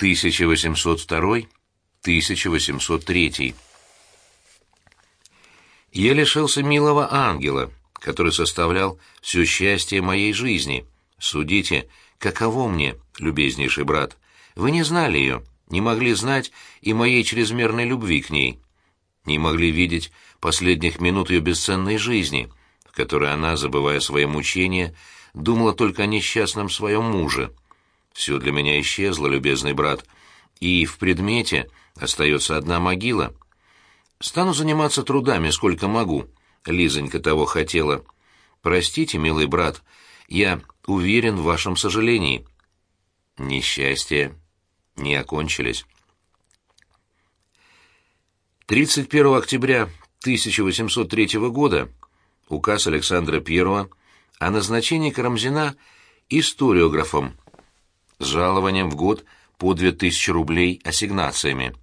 1802-1803. Я лишился милого ангела, который составлял все счастье моей жизни. Судите, каково мне, любезнейший брат. Вы не знали ее, не могли знать и моей чрезмерной любви к ней, не могли видеть последних минут ее бесценной жизни, в которой она, забывая свои мучения, думала только о несчастном своем муже. Все для меня исчезло, любезный брат, и в предмете остается одна могила. Стану заниматься трудами, сколько могу. Лизонька того хотела. Простите, милый брат, я уверен в вашем сожалении. Несчастья не окончились. 31 октября 1803 года указ Александра I о назначении Карамзина историографом с жалованием в год по 2000 рублей ассигнациями,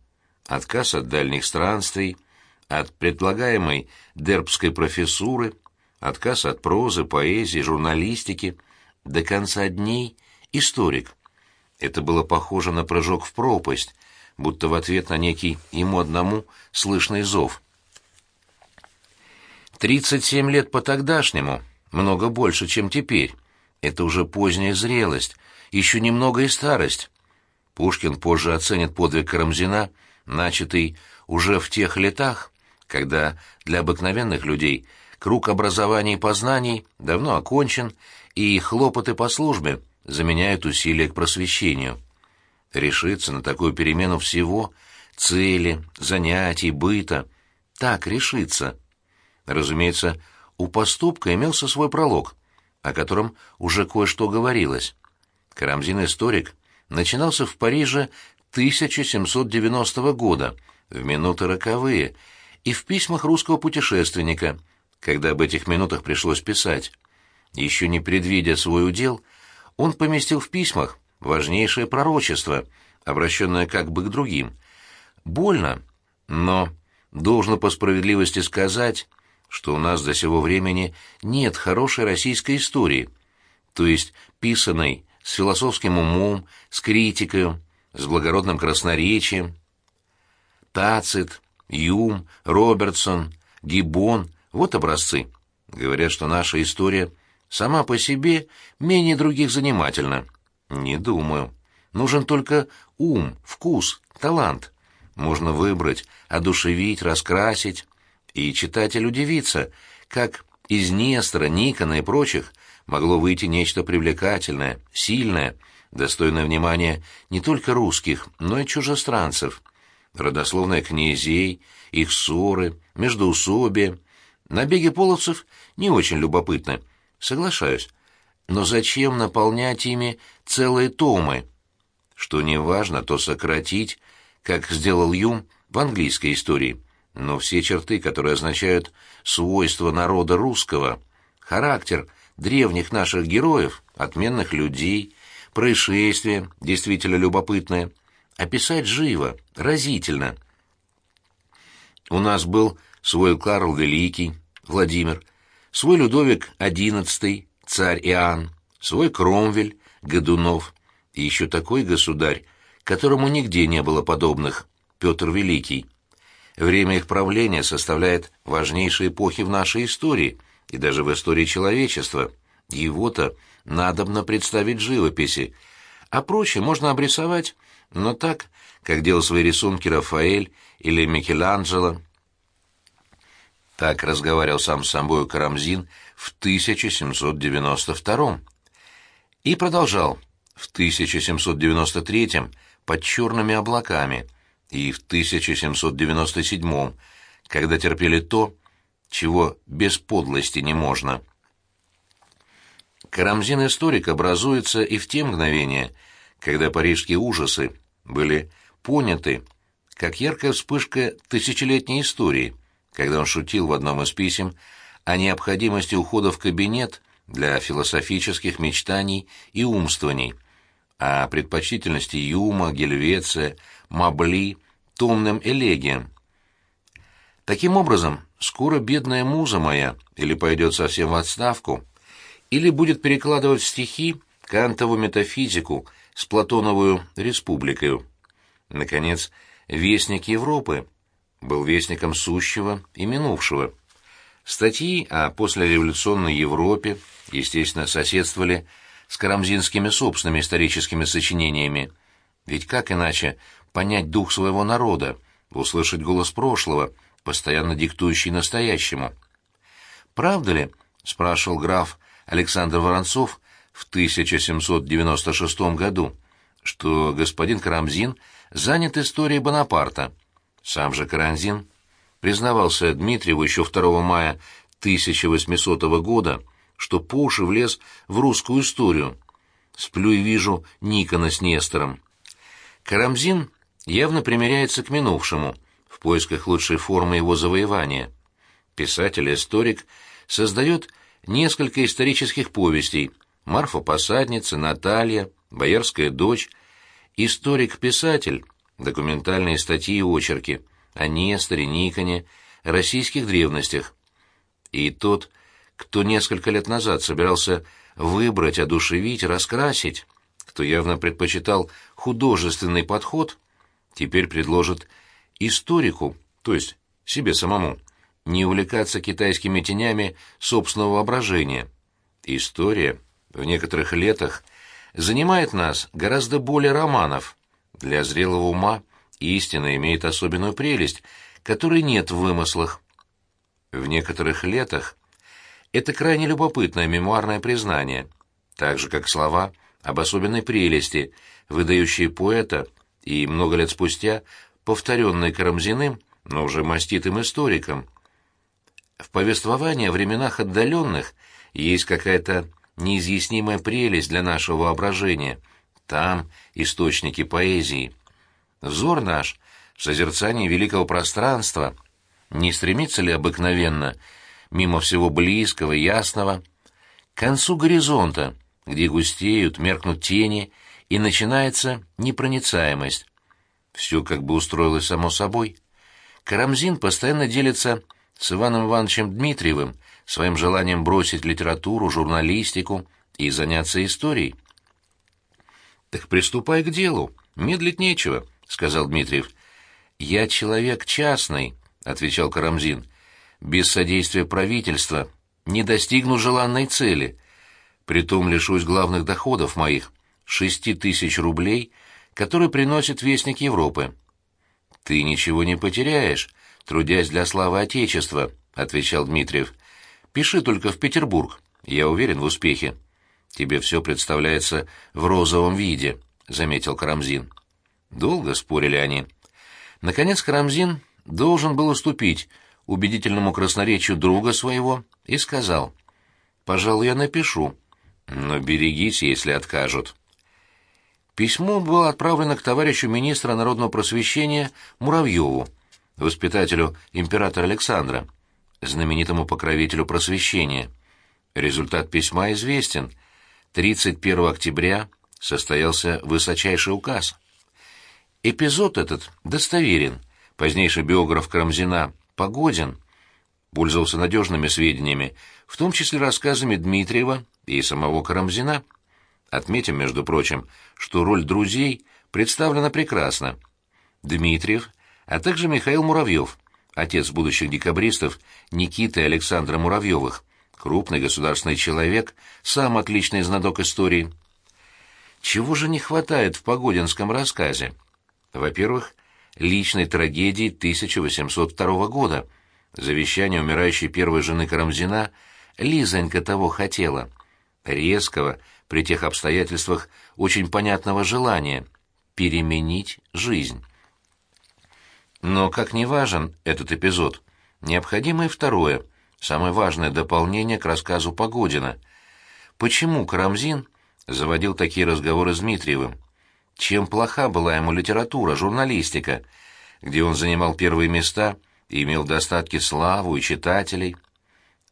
отказ от дальних странствий, от предлагаемой дербской профессуры, отказ от прозы, поэзии, журналистики, до конца дней историк. Это было похоже на прыжок в пропасть, будто в ответ на некий ему одному слышный зов. Тридцать семь лет по-тогдашнему, много больше, чем теперь. Это уже поздняя зрелость, еще немного и старость. Пушкин позже оценит подвиг Карамзина, начатый уже в тех летах, когда для обыкновенных людей круг образований и познаний давно окончен, и хлопоты по службе заменяют усилия к просвещению. Решиться на такую перемену всего — цели, занятий, быта. Так решиться. Разумеется, у поступка имелся свой пролог, о котором уже кое-что говорилось. Карамзин-историк начинался в Париже 1790 года, в минуты роковые, и в письмах русского путешественника, когда об этих минутах пришлось писать. Еще не предвидя свой удел, он поместил в письмах важнейшее пророчество, обращенное как бы к другим. Больно, но должно по справедливости сказать, что у нас до сего времени нет хорошей российской истории, то есть писанной с философским умом, с критикой, с благородным красноречием. Тацит, Юм, Робертсон, Гиббон — вот образцы. Говорят, что наша история сама по себе менее других занимательна. Не думаю. Нужен только ум, вкус, талант. Можно выбрать, одушевить, раскрасить. И читатель удивится, как из Нестора, Никона и прочих могло выйти нечто привлекательное, сильное, достойное внимания не только русских, но и чужестранцев. Родословная князей, их ссоры, междоусобие. Набеги половцев не очень любопытны, соглашаюсь. Но зачем наполнять ими целые томы? Что не важно, то сократить, как сделал Юм в английской истории. Но все черты, которые означают свойства народа русского, характер древних наших героев, отменных людей, происшествия, действительно любопытные, описать живо, разительно. У нас был свой Карл Великий, Владимир, свой Людовик XI, царь Иоанн, свой Кромвель, Годунов, и еще такой государь, которому нигде не было подобных, Петр Великий. Время их правления составляет важнейшие эпохи в нашей истории и даже в истории человечества. Его-то надобно представить живописи, а прочее можно обрисовать, но так, как делал свои рисунки Рафаэль или Микеланджело. Так разговаривал сам с собой Карамзин в 1792 и продолжал в 1793 под черными облаками и в 1797 когда терпели то, чего без подлости не можно. Карамзин-историк образуется и в те мгновения, когда парижские ужасы были поняты, как яркая вспышка тысячелетней истории, когда он шутил в одном из писем о необходимости ухода в кабинет для философических мечтаний и умствований, о предпочтительности Юма, Гельвеция, Мабли, томным элегиям. Таким образом, скоро бедная муза моя или пойдет совсем в отставку, или будет перекладывать стихи кантову метафизику с Платоновую республикою. Наконец, вестник Европы был вестником сущего и минувшего. Статьи о послереволюционной Европе, естественно, соседствовали с карамзинскими собственными историческими сочинениями. Ведь как иначе понять дух своего народа, услышать голос прошлого, постоянно диктующий настоящему? «Правда ли?» — спрашивал граф Александр Воронцов в 1796 году, что господин Карамзин занят историей Бонапарта. Сам же Карамзин признавался Дмитриеву еще 2 мая 1800 года, что по уши влез в русскую историю. Сплю и вижу Никона с Нестором. Карамзин явно примиряется к минувшему, в поисках лучшей формы его завоевания. Писатель-историк создает несколько исторических повестей «Марфа-посадница», «Наталья», «Боярская дочь», историк-писатель, документальные статьи и очерки о Несторе, Никоне, российских древностях. И тот, кто несколько лет назад собирался выбрать, одушевить, раскрасить, кто явно предпочитал художественный подход, теперь предложит историку, то есть себе самому, не увлекаться китайскими тенями собственного воображения. История в некоторых летах занимает нас гораздо более романов. Для зрелого ума истина имеет особенную прелесть, которой нет в вымыслах. В некоторых летах это крайне любопытное мемуарное признание, так же как слова об особенной прелести, выдающие поэта и много лет спустя повторенные Карамзиным, но уже маститым историком. В повествовании о временах отдаленных есть какая-то неизъяснимая прелесть для нашего воображения. Там источники поэзии. Взор наш в созерцании великого пространства не стремится ли обыкновенно мимо всего близкого, ясного, к концу горизонта, где густеют, меркнут тени, и начинается непроницаемость. Все как бы устроилось само собой. Карамзин постоянно делится с Иваном Ивановичем Дмитриевым своим желанием бросить литературу, журналистику и заняться историей. «Так приступай к делу, медлить нечего», — сказал Дмитриев. «Я человек частный», — отвечал Карамзин. «Без содействия правительства не достигну желанной цели. Притом лишусь главных доходов моих — шести тысяч рублей, которые приносит Вестник Европы». «Ты ничего не потеряешь, трудясь для славы Отечества», — отвечал Дмитриев. «Пиши только в Петербург. Я уверен в успехе». «Тебе все представляется в розовом виде», — заметил Карамзин. Долго спорили они. Наконец Карамзин должен был уступить убедительному красноречию друга своего и сказал, «Пожалуй, я напишу, но берегись, если откажут». Письмо было отправлено к товарищу министра народного просвещения Муравьеву, воспитателю императора Александра, знаменитому покровителю просвещения. Результат письма известен. 31 октября состоялся высочайший указ. Эпизод этот достоверен. Позднейший биограф Карамзина Погодин пользовался надежными сведениями, в том числе рассказами Дмитриева и самого Карамзина. Отметим, между прочим, что роль друзей представлена прекрасно. Дмитриев, а также Михаил Муравьев, отец будущих декабристов Никиты и Александра Муравьевых, крупный государственный человек, сам отличный знаток истории. Чего же не хватает в Погодинском рассказе? Во-первых, личной трагедии 1802 года. Завещание умирающей первой жены Карамзина Лизонька того хотела. Резкого, при тех обстоятельствах, очень понятного желания переменить жизнь. Но как не важен этот эпизод, необходимо и второе, самое важное дополнение к рассказу Погодина. Почему Карамзин заводил такие разговоры с Дмитриевым? Чем плоха была ему литература, журналистика, где он занимал первые места и имел достатки славу и читателей?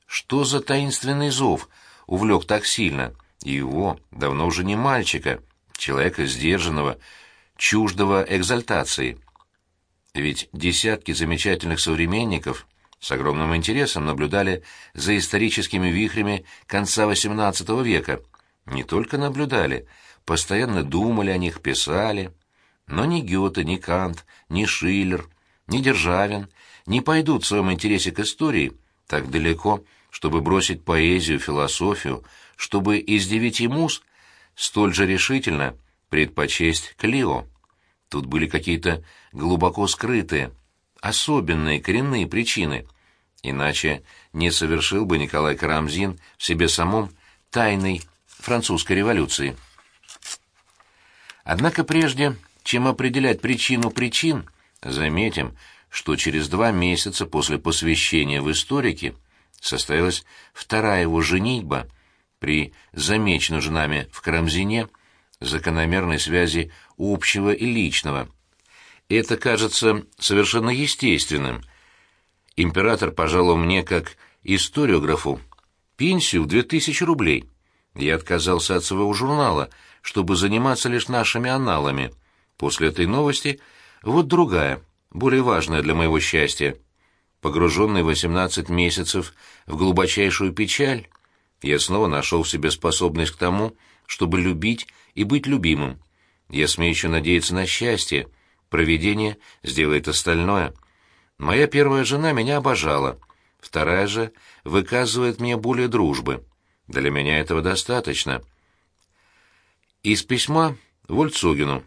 Что за таинственный зов увлек так сильно его, давно уже не мальчика, человека сдержанного, чуждого экзальтации? Ведь десятки замечательных современников с огромным интересом наблюдали за историческими вихрями конца XVIII века. Не только наблюдали, постоянно думали о них, писали. Но ни Гёте, ни Кант, ни Шиллер, ни Державин не пойдут в своем интересе к истории так далеко, чтобы бросить поэзию, философию, чтобы из девяти муз столь же решительно предпочесть Клио. Тут были какие-то глубоко скрытые, особенные коренные причины. Иначе не совершил бы Николай Карамзин в себе самом тайной французской революции. Однако прежде, чем определять причину причин, заметим, что через два месяца после посвящения в историки состоялась вторая его женитьба при замеченной же нами в Карамзине закономерной связи общего и личного. Это кажется совершенно естественным. Император пожаловал мне как историографу пенсию в две тысячи рублей. Я отказался от своего журнала, чтобы заниматься лишь нашими аналами. После этой новости вот другая, более важная для моего счастья. Погруженный 18 месяцев в глубочайшую печаль, я снова нашел в себе способность к тому, чтобы любить и быть любимым. Я смею еще надеяться на счастье. Провидение сделает остальное. Моя первая жена меня обожала. Вторая же выказывает мне более дружбы. Для меня этого достаточно. Из письма Вольцугину.